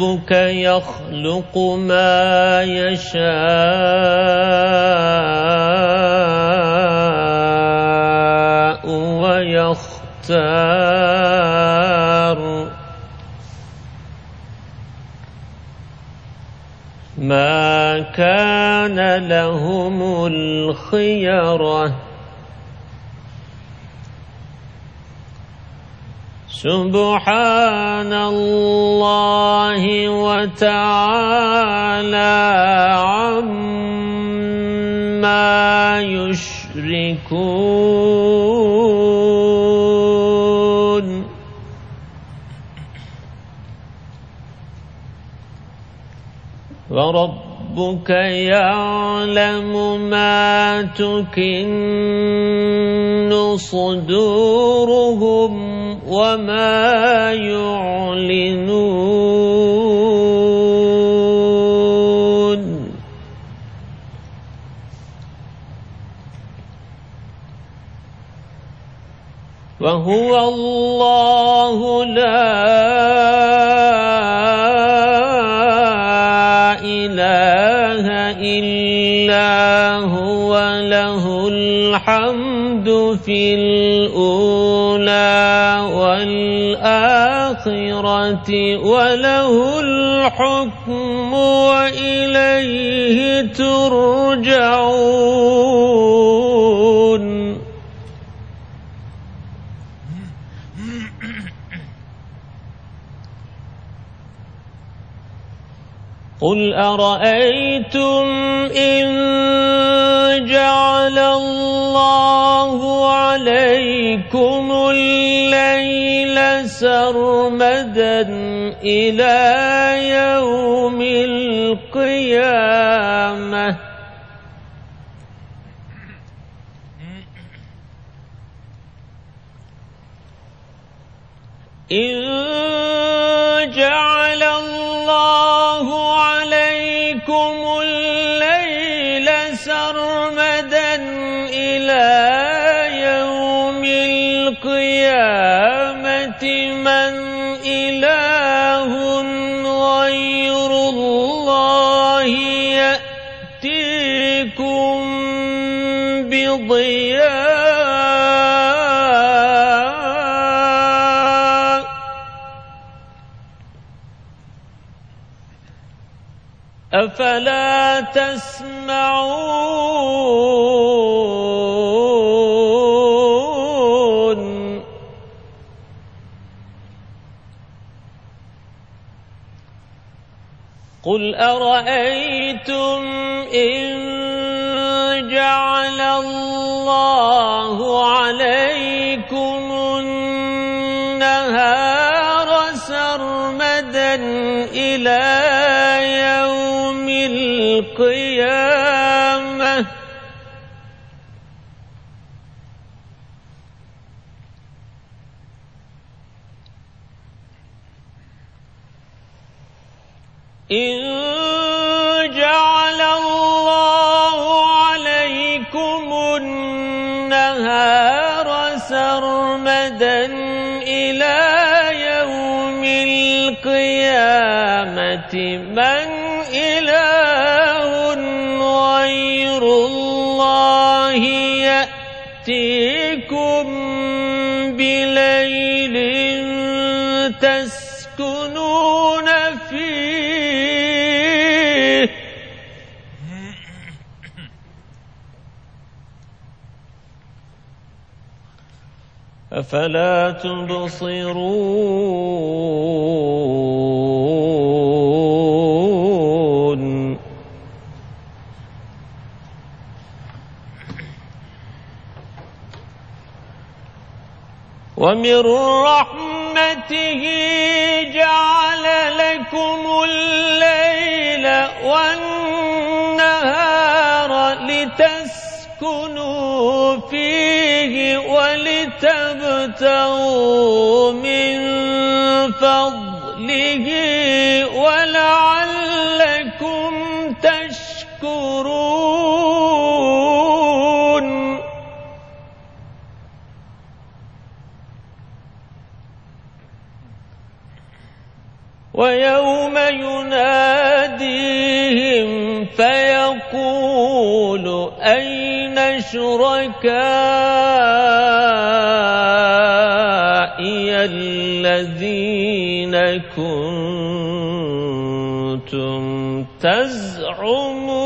وربك يخلق ما يشاء ويختار ما كان لهم الخيرة سبحان الله وتعالى عما يشركون. وربك يعلم ما تكن صدورهم وما يعلنون. وهو الله لا إلا هو له الحمد في الأولى والآخرة وله الحكم وإليه ترجعون قل أرأيتم إن جعل الله عليكم الليل سرمدا إلى يوم القيامة. إن سرمدا إلى يوم القيامة من إله غير الله يأتيكم بضياء أفلا تسمعون؟ قل أرأيتم إن جعل الله عليكم النهار سرمدا إلى القيامة. إن جعل الله عليكم النهار سرمدا إلى يوم القيامة. من إله أفلا تبصرون؟ ومن رحمته جعل لكم الليل والنهار لتسكنوا ولتبتغوا من فضله ولعلكم تشكرون. ويوم يناديهم فيقول أين شركائي الذين كنتم تزعمون.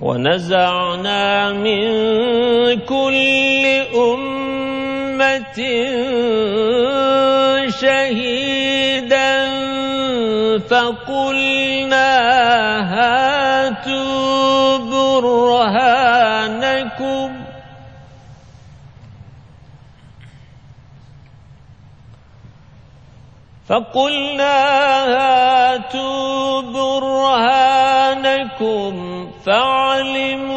ونزعنا من كل أمة شهيدا فقلنا هاتوا برهانكم. فقلنا هاتوا برهانكم. فاعلموا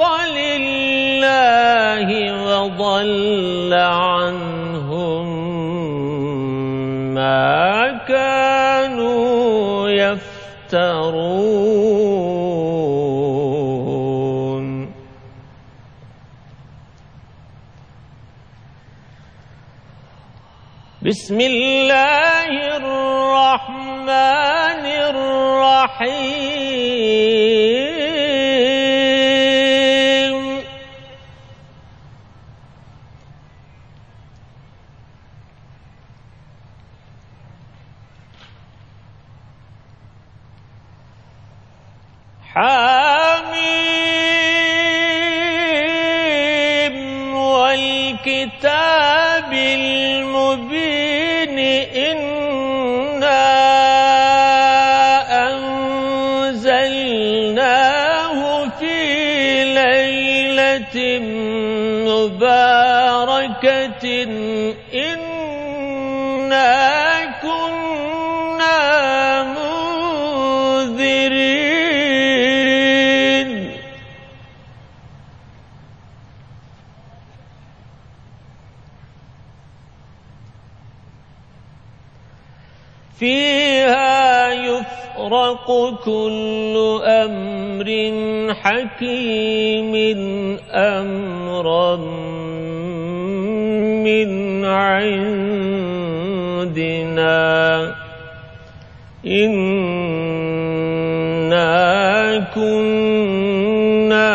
الحق لله وضل عنهم ما كانوا يفترون. بسم الله الرحمن الرحيم. حميم والكتاب المبين إنا أنزلناه في ليلة مباركة فيها يفرق كل أمر حكيم أمرا من عندنا. إنا كنا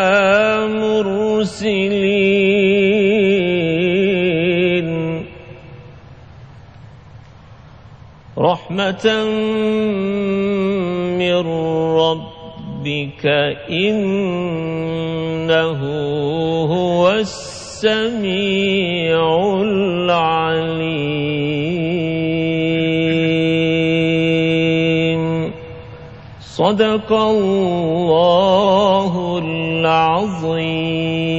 مرسلين. رحمة من ربك إنه هو السميع العليم. صدق الله العظيم.